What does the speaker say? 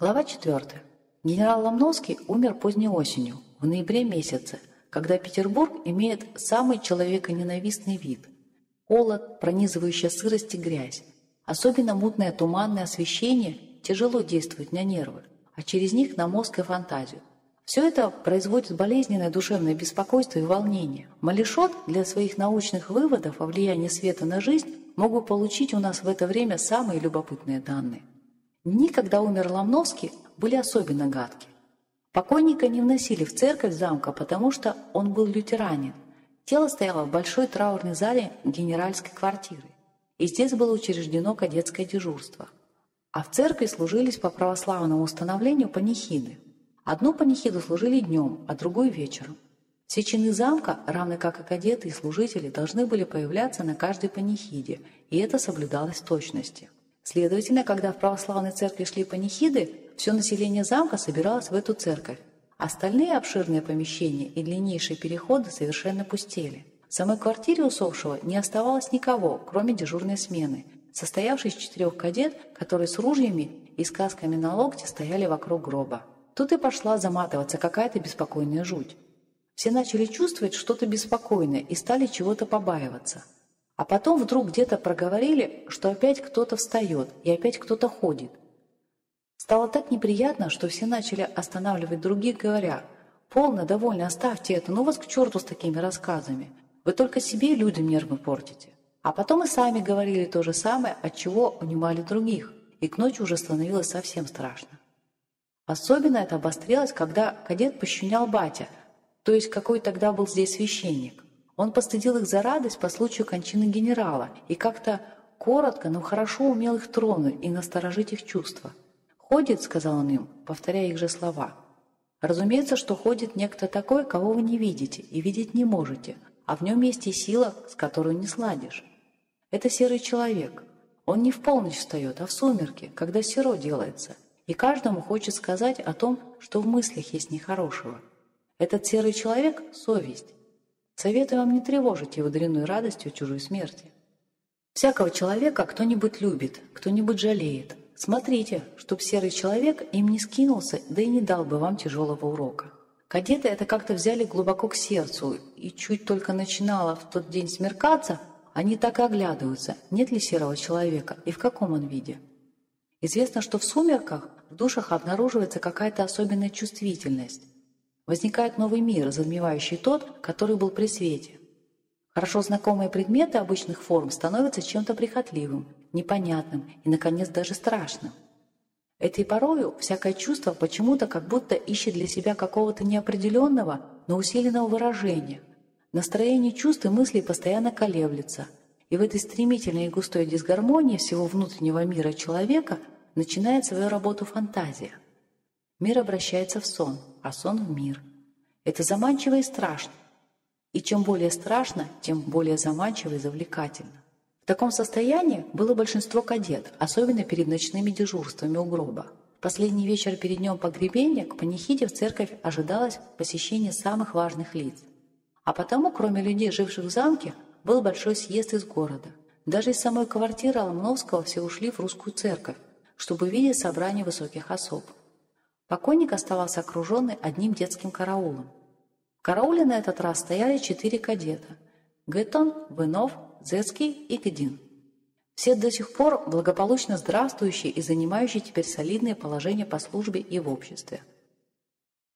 Глава 4. Генерал Ломновский умер поздней осенью, в ноябре месяце, когда Петербург имеет самый человеконенавистный вид. Холод, пронизывающая сырость и грязь. Особенно мутное туманное освещение тяжело действует на нервы, а через них на мозг и фантазию. Все это производит болезненное душевное беспокойство и волнение. Малишот для своих научных выводов о влиянии света на жизнь мог бы получить у нас в это время самые любопытные данные. Дни, когда умер Ломновский, были особенно гадки. Покойника не вносили в церковь замка, потому что он был лютеранин. Тело стояло в большой траурной зале генеральской квартиры, и здесь было учреждено кадетское дежурство. А в церкви служились по православному установлению панихиды. Одну панихиду служили днем, а другую вечером. Все чины замка, равно как и кадеты и служители, должны были появляться на каждой панихиде, и это соблюдалось в точности. Следовательно, когда в православной церкви шли панихиды, все население замка собиралось в эту церковь. Остальные обширные помещения и длиннейшие переходы совершенно пустели. В самой квартире усопшего не оставалось никого, кроме дежурной смены, состоявшей из четырех кадет, которые с ружьями и сказками на локте стояли вокруг гроба. Тут и пошла заматываться какая-то беспокойная жуть. Все начали чувствовать что-то беспокойное и стали чего-то побаиваться. А потом вдруг где-то проговорили, что опять кто-то встает и опять кто-то ходит. Стало так неприятно, что все начали останавливать других, говоря, «Полно, довольно, оставьте это, ну вас к черту с такими рассказами. Вы только себе людям нервы портите». А потом и сами говорили то же самое, от чего унимали других, и к ночи уже становилось совсем страшно. Особенно это обострилось, когда кадет пощунял батя, то есть какой тогда был здесь священник. Он постыдил их за радость по случаю кончины генерала и как-то коротко, но хорошо умел их тронуть и насторожить их чувства. «Ходит», — сказал он им, повторяя их же слова. «Разумеется, что ходит некто такой, кого вы не видите и видеть не можете, а в нем есть и сила, с которой не сладишь. Это серый человек. Он не в полночь встает, а в сумерки, когда серо делается, и каждому хочет сказать о том, что в мыслях есть нехорошего. Этот серый человек — совесть. Советую вам не тревожить его дрянной радостью чужой смерти. Всякого человека кто-нибудь любит, кто-нибудь жалеет, Смотрите, чтоб серый человек им не скинулся, да и не дал бы вам тяжелого урока. Кадеты это как-то взяли глубоко к сердцу, и чуть только начинало в тот день смеркаться, они так и оглядываются, нет ли серого человека и в каком он виде. Известно, что в сумерках в душах обнаруживается какая-то особенная чувствительность. Возникает новый мир, затмевающий тот, который был при свете. Хорошо знакомые предметы обычных форм становятся чем-то прихотливым, непонятным и, наконец, даже страшным. Этой порою всякое чувство почему-то как будто ищет для себя какого-то неопределенного, но усиленного выражения. Настроение чувств и мыслей постоянно колеблется, и в этой стремительной и густой дисгармонии всего внутреннего мира человека начинает свою работу фантазия. Мир обращается в сон, а сон в мир. Это заманчиво и страшно. И чем более страшно, тем более заманчиво и завлекательно. В таком состоянии было большинство кадет, особенно перед ночными дежурствами у гроба. В последний вечер перед днем погребения к панихиде в церковь ожидалось посещение самых важных лиц. А потому, кроме людей, живших в замке, был большой съезд из города. Даже из самой квартиры Ломновского все ушли в русскую церковь, чтобы видеть собрание высоких особ. Покойник оставался окруженный одним детским караулом. В карауле на этот раз стояли четыре кадета – Гэтон, Вынов, Зецкий и Гдин. Все до сих пор благополучно здравствующие и занимающие теперь солидное положение по службе и в обществе –